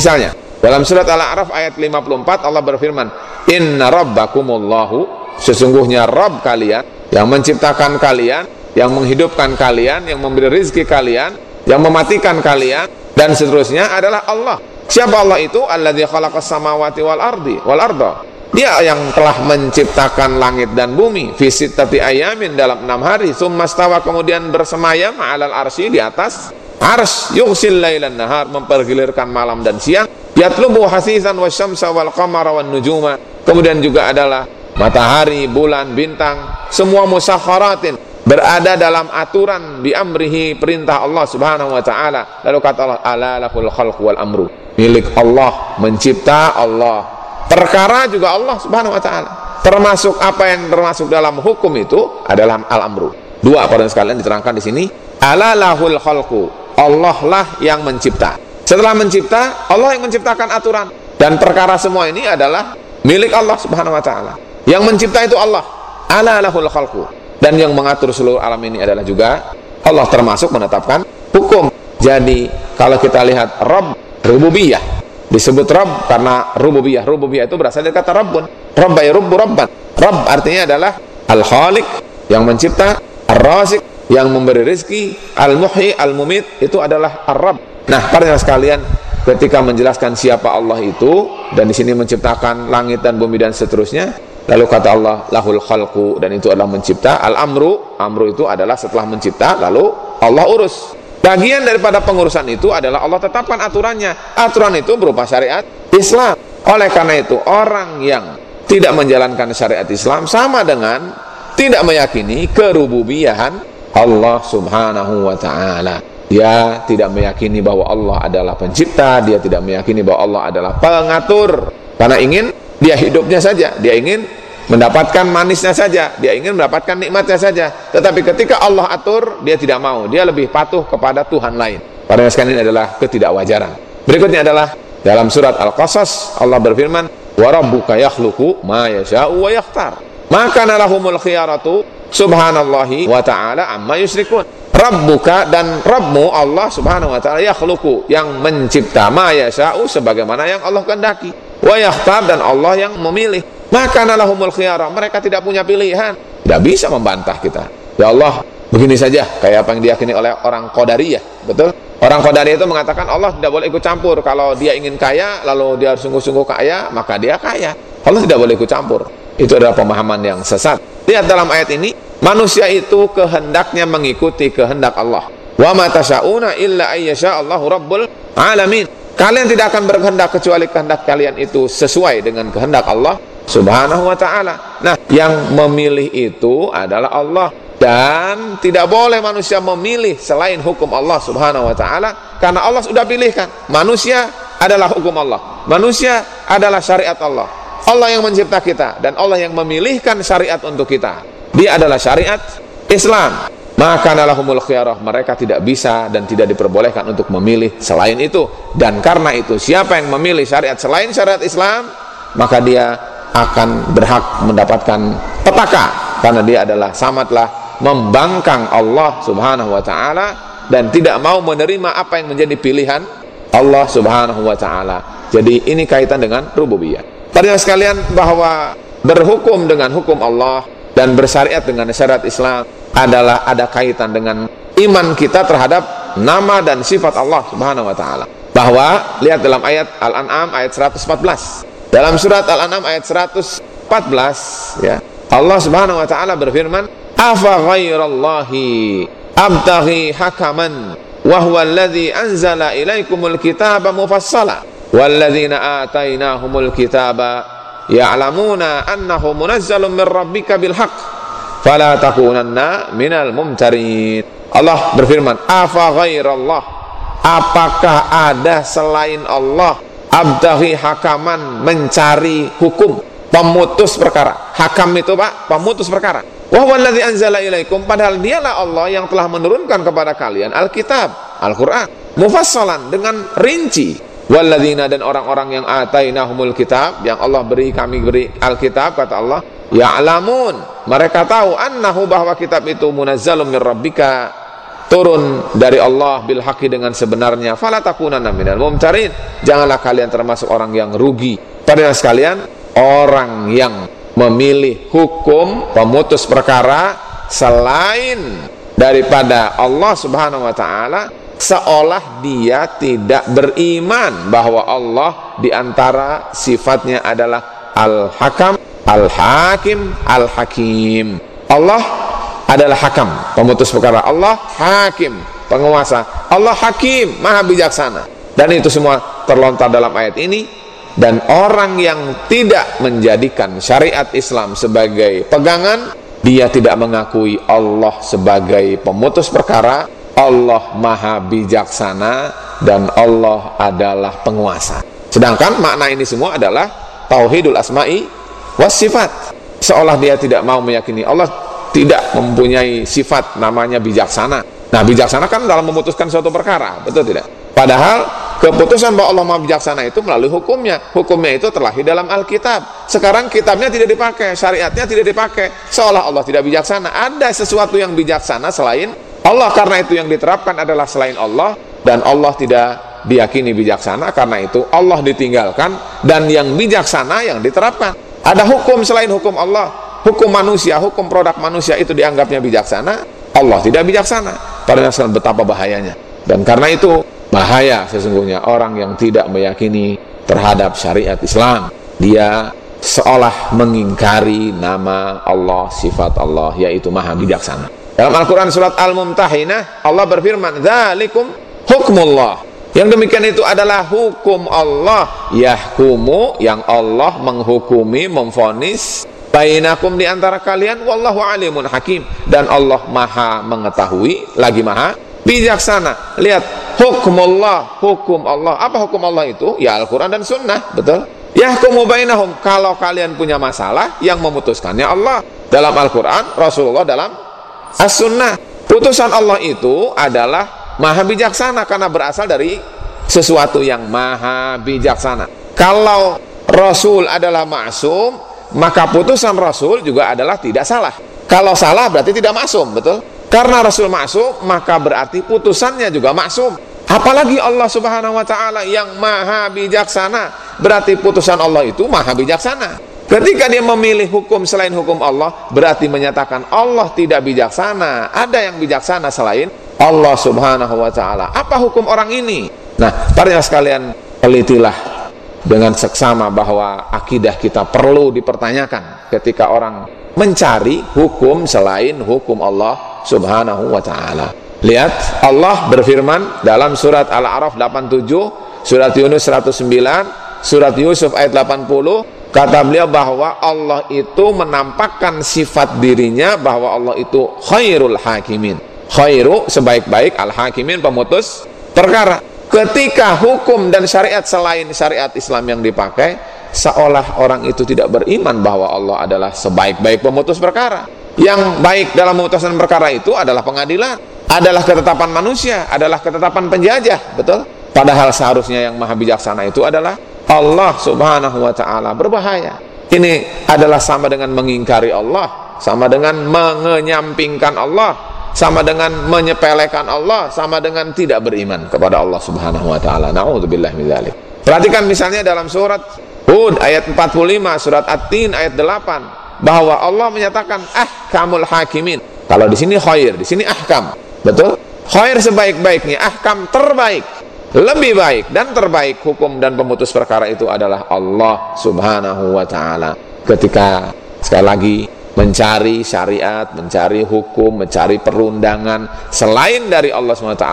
Misalnya, dalam surat Al-A'raf ayat 54 Allah berfirman, "Inna rabbakumullahu sesungguhnya Rabb kalian yang menciptakan kalian, yang menghidupkan kalian, yang memberi rezeki kalian, yang mematikan kalian dan seterusnya adalah Allah." Siapa Allah itu? Alladzi khalaqas samawati wal ardi wal arda. Dia yang telah menciptakan langit dan bumi Visit tapi ayamin dalam enam hari Summastawa kemudian bersemayam Alal arsy di atas Ars yughsil lailan nahar Mempergilirkan malam dan siang Yatlubu hasisan wa syamsa wal qamara wan nujuma Kemudian juga adalah Matahari, bulan, bintang Semua musakharatin Berada dalam aturan Biamrihi perintah Allah subhanahu wa ta'ala. Lalu kata Allah Ala lahul khalq wal amru. Milik Allah Mencipta Allah perkara juga Allah subhanahu wa ta'ala. Termasuk apa yang termasuk dalam hukum itu adalah al-amru. Dua pada sekalian diterangkan di sini. Ala lahul khalqu. Allah lah yang mencipta. Setelah mencipta Allah yang menciptakan aturan. Dan perkara semua ini adalah milik Allah subhanahu wa ta'ala. Yang mencipta itu Allah. Ala lahul khalqu. Dan yang mengatur seluruh alam ini adalah juga Allah termasuk menetapkan hukum. Jadi kalau kita lihat Rabb rububiyah disebut Rabb karena rububiyah. Rububiyah itu berasal dari kata Rabbun. Rabb ya Rubbu Rabban. Rabb artinya adalah Al-Khaliq yang mencipta Ar-Razik yang memberi rezeki Al-Muhyi Al-Mumit itu adalah Ar-Rabb. Nah para sekalian ketika menjelaskan siapa Allah itu dan di sini menciptakan langit dan bumi dan seterusnya lalu kata Allah lahul khalqu dan itu adalah mencipta al-amru amru itu adalah setelah mencipta lalu Allah urus Bagian daripada pengurusan itu adalah Allah tetapkan aturannya. Aturan itu berupa syariat Islam. Oleh karena itu, orang yang tidak menjalankan syariat Islam sama dengan tidak meyakini kerububiyahan Allah Subhanahu wa taala. Dia tidak meyakini bahwa Allah adalah pencipta, dia tidak meyakini bahwa Allah adalah pengatur. Karena ingin dia hidupnya saja, dia ingin mendapatkan manisnya saja, dia ingin mendapatkan nikmatnya saja. Tetapi ketika Allah atur, dia tidak mau. Dia lebih patuh kepada Tuhan lain. Pada sekalian ini adalah ketidakwajaran. Berikutnya adalah dalam surat Al-Qasas Allah berfirman, "Wa rabbuka yakhluqu ma yasha'u wa yakhtar." Maka nalahumul khiyaratu subhanallahi wa ta'ala amma yusyrikun. Rabbuka dan Rabbmu Allah subhanahu wa ta'ala yakhluqu yang mencipta ma yasha'u sebagaimana yang Allah kehendaki. Wa yakhtar dan Allah yang memilih maka nalahumul khiyara. Mereka tidak punya pilihan. Tidak bisa membantah kita. Ya Allah begini saja. Kayak apa yang diyakini oleh orang Qadariyah betul? Orang Qadariyah itu mengatakan Allah tidak boleh ikut campur. Kalau dia ingin kaya lalu dia harus sungguh-sungguh kaya maka dia kaya. Allah tidak boleh ikut campur. Itu adalah pemahaman yang sesat. Lihat dalam ayat ini manusia itu kehendaknya mengikuti kehendak Allah. Wa ma tasyauna illa ayyasha Allahu rabbul alamin. Kalian tidak akan berkehendak kecuali kehendak kalian itu sesuai dengan kehendak Allah subhanahu wa ta'ala. Nah yang memilih itu adalah Allah. Dan tidak boleh manusia memilih selain hukum Allah subhanahu wa ta'ala. Karena Allah sudah pilihkan. Manusia adalah hukum Allah. Manusia adalah syariat Allah. Allah yang mencipta kita dan Allah yang memilihkan syariat untuk kita. Dia adalah syariat Islam. Maka nalahumul khiyarah mereka tidak bisa dan tidak diperbolehkan untuk memilih selain itu. Dan karena itu siapa yang memilih syariat selain syariat Islam maka dia akan berhak mendapatkan petaka karena dia adalah samatlah membangkang Allah Subhanahu wa taala dan tidak mau menerima apa yang menjadi pilihan Allah Subhanahu wa taala. Jadi ini kaitan dengan rububiyah. Pada sekalian bahwa berhukum dengan hukum Allah dan bersyariat dengan syariat Islam adalah ada kaitan dengan iman kita terhadap nama dan sifat Allah Subhanahu wa taala. Bahwa lihat dalam ayat Al-An'am ayat 114 dalam surat Al-An'am ayat 114 ya. Allah Subhanahu wa taala berfirman, "Afa ghairallahi abtaghi hakaman wa huwa alladhi anzala ilaikumul kitaba mufassala walladzina atainahumul kitaba ya'lamuna annahu munazzalun min rabbika bil haqq fala takunanna minal mumtarin." Allah berfirman, "Afa ghairallah Apakah ada selain Allah abdahi hakaman mencari hukum pemutus perkara. Hakam itu pak pemutus perkara. Wahwaladzi anzala ilaikum padahal dialah Allah yang telah menurunkan kepada kalian Alkitab Al-Quran. Mufassalan dengan rinci. Walladzina dan orang-orang yang atainahumul kitab yang Allah beri kami beri Alkitab kata Allah ya'lamun. Mereka tahu annahu bahwa kitab itu munazzalum min rabbika turun dari Allah bil haqi dengan sebenarnya. Fala takunanna minal mumtarin. Janganlah kalian termasuk orang yang rugi. Pada sekalian orang yang memilih hukum pemutus perkara selain daripada Allah Subhanahu wa taala seolah dia tidak beriman bahwa Allah di antara sifatnya adalah Al-Hakam, Al-Hakim, Al-Hakim. Allah adalah hakam, pemutus perkara. Allah hakim, penguasa. Allah hakim, maha bijaksana. Dan itu semua terlontar dalam ayat ini. Dan orang yang tidak menjadikan syariat Islam sebagai pegangan, dia tidak mengakui Allah sebagai pemutus perkara, Allah maha bijaksana, dan Allah adalah penguasa. Sedangkan makna ini semua adalah tauhidul asma'i was sifat. Seolah dia tidak mau meyakini Allah tidak mempunyai sifat namanya bijaksana. Nah, bijaksana kan dalam memutuskan suatu perkara, betul tidak? Padahal keputusan bahwa Allah Maha bijaksana itu melalui hukumnya. Hukumnya itu terlahir dalam Alkitab. Sekarang kitabnya tidak dipakai, syariatnya tidak dipakai. Seolah Allah tidak bijaksana. Ada sesuatu yang bijaksana selain Allah karena itu yang diterapkan adalah selain Allah dan Allah tidak diyakini bijaksana karena itu Allah ditinggalkan dan yang bijaksana yang diterapkan. Ada hukum selain hukum Allah hukum manusia, hukum produk manusia itu dianggapnya bijaksana, Allah tidak bijaksana. Padahal betapa bahayanya. Dan karena itu bahaya sesungguhnya orang yang tidak meyakini terhadap syariat Islam. Dia seolah mengingkari nama Allah, sifat Allah yaitu Maha Bijaksana. Dalam Al-Qur'an surat Al-Mumtahinah Allah berfirman, "Dzalikum hukmullah." Yang demikian itu adalah hukum Allah yahkumu yang Allah menghukumi, memfonis bainakum di antara kalian wallahu alimun hakim. Dan Allah maha mengetahui. Lagi maha bijaksana. Lihat hukum Allah hukum Allah. Apa hukum Allah itu? Ya Al-Quran dan Sunnah betul? Yahkumu bainahum. Kalau kalian punya masalah yang memutuskannya Allah. Dalam Al-Quran Rasulullah dalam As-Sunnah. Putusan Allah itu adalah maha bijaksana karena berasal dari sesuatu yang maha bijaksana. Kalau Rasul adalah maksum maka putusan Rasul juga adalah tidak salah. Kalau salah berarti tidak maksum, betul? Karena Rasul maksum, maka berarti putusannya juga maksum. Apalagi Allah Subhanahu wa taala yang maha bijaksana, berarti putusan Allah itu maha bijaksana. Ketika dia memilih hukum selain hukum Allah, berarti menyatakan Allah tidak bijaksana. Ada yang bijaksana selain Allah Subhanahu wa taala. Apa hukum orang ini? Nah, para sekalian, telitilah dengan seksama bahwa akidah kita perlu dipertanyakan ketika orang mencari hukum selain hukum Allah Subhanahu wa taala. Lihat Allah berfirman dalam surat Al-A'raf 87, surat Yunus 109, surat Yusuf ayat 80, kata beliau bahwa Allah itu menampakkan sifat dirinya bahwa Allah itu khairul hakimin. Khairu sebaik-baik al-hakimin pemutus perkara ketika hukum dan syariat selain syariat Islam yang dipakai seolah orang itu tidak beriman bahwa Allah adalah sebaik-baik pemutus perkara. Yang baik dalam memutuskan perkara itu adalah pengadilan adalah ketetapan manusia adalah ketetapan penjajah betul? Padahal seharusnya yang maha bijaksana itu adalah Allah subhanahu wa ta'ala. Berbahaya. Ini adalah sama dengan mengingkari Allah sama dengan mengenyampingkan Allah sama dengan menyepelekan Allah, sama dengan tidak beriman kepada Allah Subhanahu wa taala. Nauzubillah min dzalik. Perhatikan misalnya dalam surat Hud ayat 45, surat At-Tin ayat 8 bahwa Allah menyatakan ahkamul hakimin. Kalau di sini khair, di sini ahkam. Betul? Khair sebaik-baiknya, ahkam terbaik. Lebih baik dan terbaik hukum dan pemutus perkara itu adalah Allah Subhanahu wa taala. Ketika sekali lagi mencari syariat, mencari hukum, mencari perundangan. Selain dari Allah SWT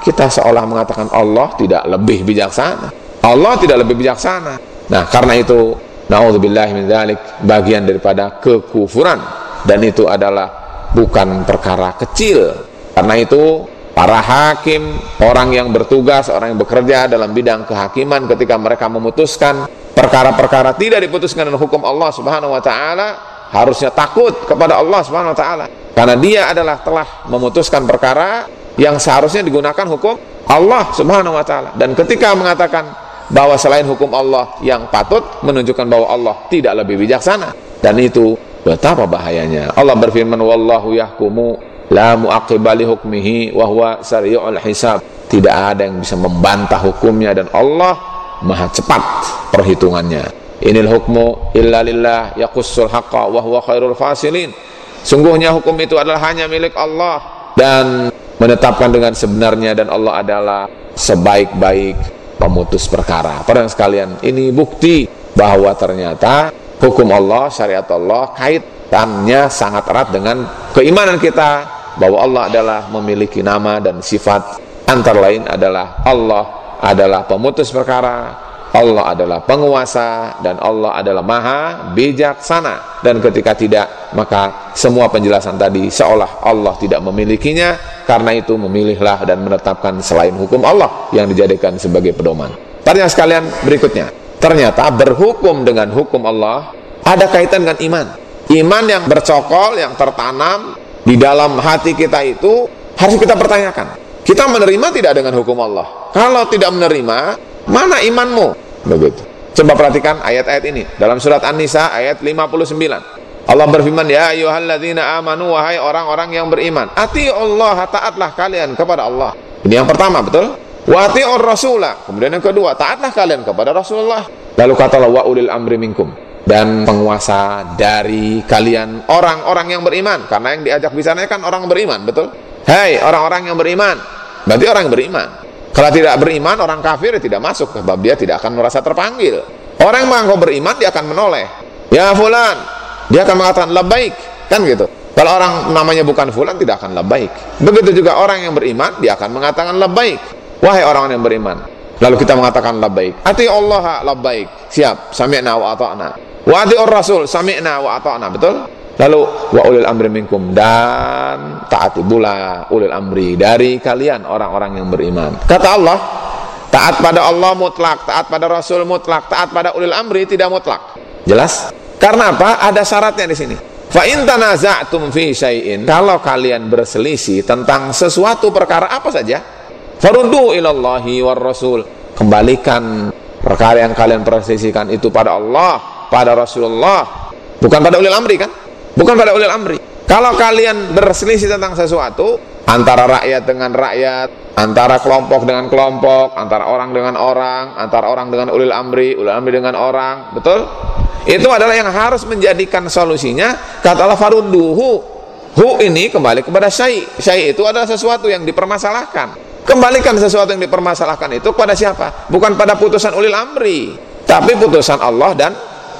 kita seolah mengatakan Allah tidak lebih bijaksana. Allah tidak lebih bijaksana. Nah karena itu na'udzubillah min dzalik bagian daripada kekufuran. Dan itu adalah bukan perkara kecil. Karena itu para hakim orang yang bertugas orang yang bekerja dalam bidang kehakiman ketika mereka memutuskan perkara-perkara tidak diputuskan dengan hukum Allah Subhanahu wa taala harusnya takut kepada Allah Subhanahu wa taala. Karena dia adalah telah memutuskan perkara yang seharusnya digunakan hukum Allah Subhanahu wa taala. Dan ketika mengatakan bahwa selain hukum Allah yang patut menunjukkan bahwa Allah tidak lebih bijaksana. Dan itu betapa bahayanya. Allah berfirman wallahu yahkumu la muaqibali hukmihi wa huwa sari'ul hisab. Tidak ada yang bisa membantah hukumnya dan Allah maha cepat perhitungannya inil hukmu illa lillah yaqussul haqqa wa huwa khairul fasilin. Sungguhnya hukum itu adalah hanya milik Allah dan menetapkan dengan sebenarnya dan Allah adalah sebaik-baik pemutus perkara. Para sekalian ini bukti bahwa ternyata hukum Allah syariat Allah kaitannya sangat erat dengan keimanan kita bahwa Allah adalah memiliki nama dan sifat. Antara lain adalah Allah adalah pemutus perkara Allah adalah penguasa dan Allah adalah maha bijaksana. Dan ketika tidak maka semua penjelasan tadi seolah Allah tidak memilikinya. Karena itu memilihlah dan menetapkan selain hukum Allah yang dijadikan sebagai pedoman. Pertanyaan sekalian berikutnya. Ternyata berhukum dengan hukum Allah ada kaitan dengan iman. Iman yang bercokol yang tertanam di dalam hati kita itu harus kita pertanyakan. Kita menerima tidak dengan hukum Allah? Kalau tidak menerima, mana imanmu? Begitu. Coba perhatikan ayat-ayat ini dalam surat An-Nisa ayat 59. Allah berfirman, "Ya ayyuhalladzina amanu wahai orang-orang yang beriman, ati Allah taatlah kalian kepada Allah." Ini yang pertama, betul? Wa atiur rasulah. Kemudian yang kedua, taatlah kalian kepada Rasulullah. Lalu kata Allah, wa ulil amri minkum dan penguasa dari kalian orang-orang yang beriman karena yang diajak bicaranya kan orang beriman betul Hei orang-orang yang beriman Berarti orang yang beriman. Kalau tidak beriman, orang kafir tidak masuk sebab dia tidak akan merasa terpanggil. Orang yang mengaku beriman dia akan menoleh. Ya fulan, dia akan mengatakan baik, kan gitu. Kalau orang namanya bukan fulan tidak akan baik. Begitu juga orang yang beriman dia akan mengatakan baik. Wahai orang yang beriman. Lalu kita mengatakan baik. Ati Allah baik. Siap. Sami'na wa ata'na. Wa ati rasul sami'na wa ata'na. Betul? Lalu wa ulil amri minkum dan taati pula ulil amri dari kalian orang-orang yang beriman. Kata Allah, taat pada Allah mutlak, taat pada Rasul mutlak, taat pada ulil amri tidak mutlak. Jelas? Karena apa? Ada syaratnya di sini. Fa in tanaza'tum fi syai'in, kalau kalian berselisih tentang sesuatu perkara apa saja, faruddu ilallahi war rasul. Kembalikan perkara yang kalian perselisihkan itu pada Allah, pada Rasulullah, bukan pada ulil amri kan? Bukan pada ulil amri. Kalau kalian berselisih tentang sesuatu antara rakyat dengan rakyat antara kelompok dengan kelompok antara orang dengan orang antara orang dengan ulil amri ulil amri dengan orang betul? Itu adalah yang harus menjadikan solusinya kata Allah farudduhu hu ini kembali kepada syai. Syai itu adalah sesuatu yang dipermasalahkan. Kembalikan sesuatu yang dipermasalahkan itu kepada siapa? Bukan pada putusan ulil amri tapi putusan Allah dan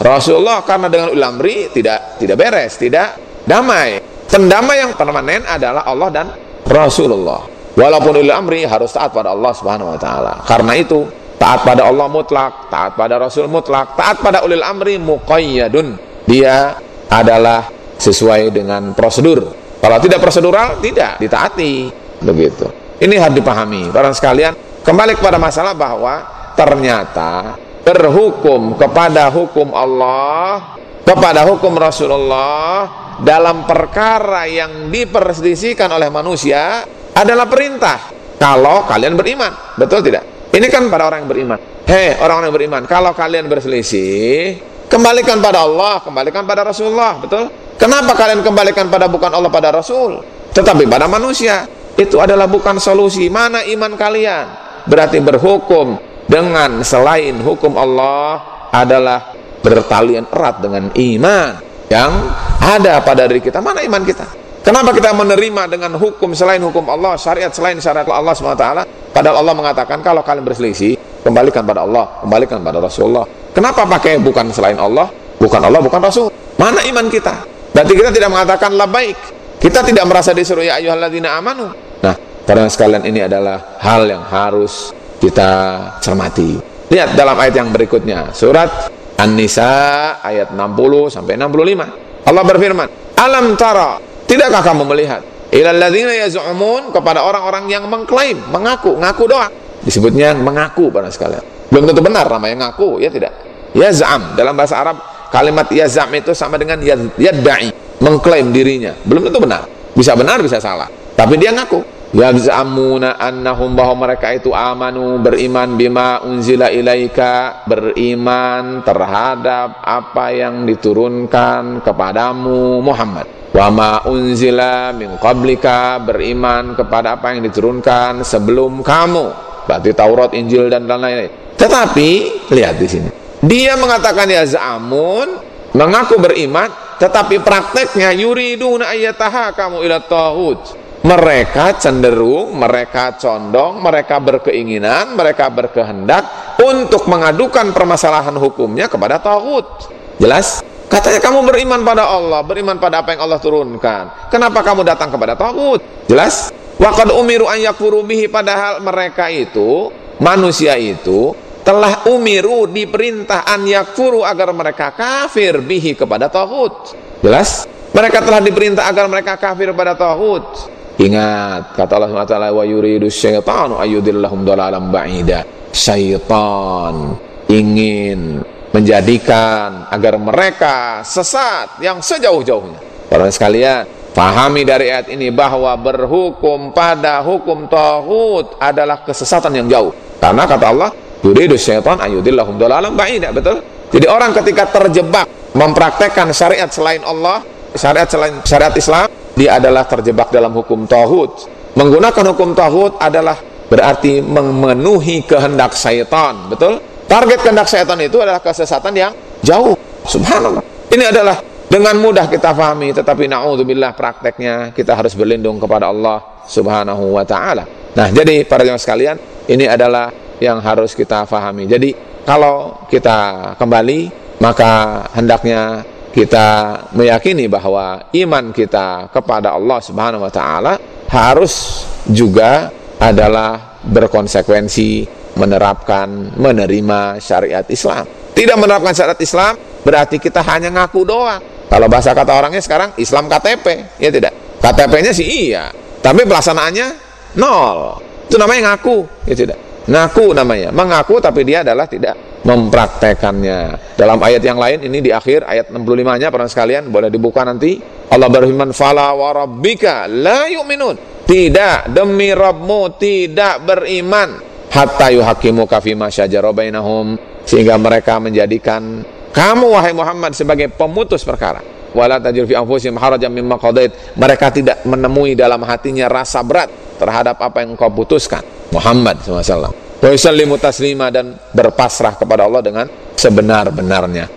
Rasulullah karena dengan ulamri tidak tidak beres, tidak damai. Pendamai yang permanen adalah Allah dan Rasulullah. Walaupun ulil amri harus taat pada Allah Subhanahu wa taala. Karena itu, taat pada Allah mutlak, taat pada Rasul mutlak, taat pada ulil amri muqayyadun. Dia adalah sesuai dengan prosedur. Kalau tidak prosedural, tidak ditaati. Begitu. Ini harus dipahami. Para sekalian, kembali kepada masalah bahwa ternyata berhukum kepada hukum Allah kepada hukum Rasulullah dalam perkara yang diperselisihkan oleh manusia adalah perintah. Kalau kalian beriman betul tidak? Ini kan pada orang yang beriman. Hei orang-orang yang beriman kalau kalian berselisih kembalikan pada Allah kembalikan pada Rasulullah betul? Kenapa kalian kembalikan pada bukan Allah pada Rasul? Tetapi pada manusia. Itu adalah bukan solusi. Mana iman kalian? Berarti berhukum dengan selain hukum Allah adalah bertalian erat dengan iman yang ada pada diri kita. Mana iman kita? Kenapa kita menerima dengan hukum selain hukum Allah, syariat selain syariat Allah SWT? Padahal Allah mengatakan kalau kalian berselisih, kembalikan pada Allah, kembalikan pada Rasulullah. Kenapa pakai bukan selain Allah, bukan Allah, bukan Rasul? Mana iman kita? Berarti kita tidak mengatakan baik. Kita tidak merasa disuruh ya ayyuhalladzina amanu. Nah, karena sekalian ini adalah hal yang harus kita cermati. Lihat dalam ayat yang berikutnya, surat An-Nisa ayat 60 sampai 65. Allah berfirman, "Alam tara, tidakkah kamu melihat ilal ladzina yaz'umun kepada orang-orang yang mengklaim, mengaku, ngaku doang. Disebutnya mengaku pada sekalian. Belum tentu benar namanya ngaku, ya tidak. Yaz'am dalam bahasa Arab kalimat yaz'am itu sama dengan yadda'i, mengklaim dirinya. Belum tentu benar. Bisa benar, bisa salah. Tapi dia ngaku. Yaz'amuna annahum bahwa mereka itu amanu beriman bima unzila ilaika beriman terhadap apa yang diturunkan kepadamu Muhammad. Wa ma unzila min qablika beriman kepada apa yang diturunkan sebelum kamu. Berarti Taurat Injil dan lain-lain. Tetapi lihat di sini. Dia mengatakan ya za'amun mengaku beriman tetapi prakteknya yuriduna ayataha kamu ila tauhid mereka cenderung, mereka condong, mereka berkeinginan, mereka berkehendak untuk mengadukan permasalahan hukumnya kepada tauhid. Jelas? Katanya kamu beriman pada Allah, beriman pada apa yang Allah turunkan. Kenapa kamu datang kepada tauhid? Jelas? Waqad umiru an yakfuru bihi padahal mereka itu, manusia itu telah umiru diperintah an yakfuru agar mereka kafir bihi kepada tauhid. Jelas? Mereka telah diperintah agar mereka kafir pada tauhid. Ingat kata Allah SWT wa yuridu syaitanu ayyudillahum dalalam ba'ida. Syaitan ingin menjadikan agar mereka sesat yang sejauh-jauhnya. Para sekalian, pahami dari ayat ini bahwa berhukum pada hukum tauhid adalah kesesatan yang jauh. Karena kata Allah, yuridu syaitan ayyudillahum dalalam ba'ida, betul? Jadi orang ketika terjebak mempraktekkan syariat selain Allah, syariat selain syariat Islam, dia adalah terjebak dalam hukum tauhid. Menggunakan hukum tauhid adalah berarti memenuhi kehendak syaitan, betul? Target kehendak syaitan itu adalah kesesatan yang jauh. Subhanallah. Ini adalah dengan mudah kita pahami, tetapi naudzubillah prakteknya kita harus berlindung kepada Allah Subhanahu wa taala. Nah, jadi para jemaah sekalian, ini adalah yang harus kita pahami. Jadi kalau kita kembali maka hendaknya kita meyakini bahwa iman kita kepada Allah Subhanahu wa taala harus juga adalah berkonsekuensi menerapkan menerima syariat Islam. Tidak menerapkan syariat Islam berarti kita hanya ngaku doang. Kalau bahasa kata orangnya sekarang Islam KTP, ya tidak. KTP-nya sih iya, tapi pelaksanaannya nol. Itu namanya ngaku, ya tidak. Ngaku namanya, mengaku tapi dia adalah tidak mempraktekannya. Dalam ayat yang lain ini di akhir ayat 65-nya para sekalian boleh dibuka nanti. Allah berfirman fala wa rabbika la yu'minun. Tidak demi Rabbmu tidak beriman hatta yuhakimu kafima syajara bainahum sehingga mereka menjadikan kamu wahai Muhammad sebagai pemutus perkara. Wala tajur fi anfusihim harajan mimma qadait. Mereka tidak menemui dalam hatinya rasa berat terhadap apa yang engkau putuskan. Muhammad SAW wa taslima dan berpasrah kepada Allah dengan sebenar-benarnya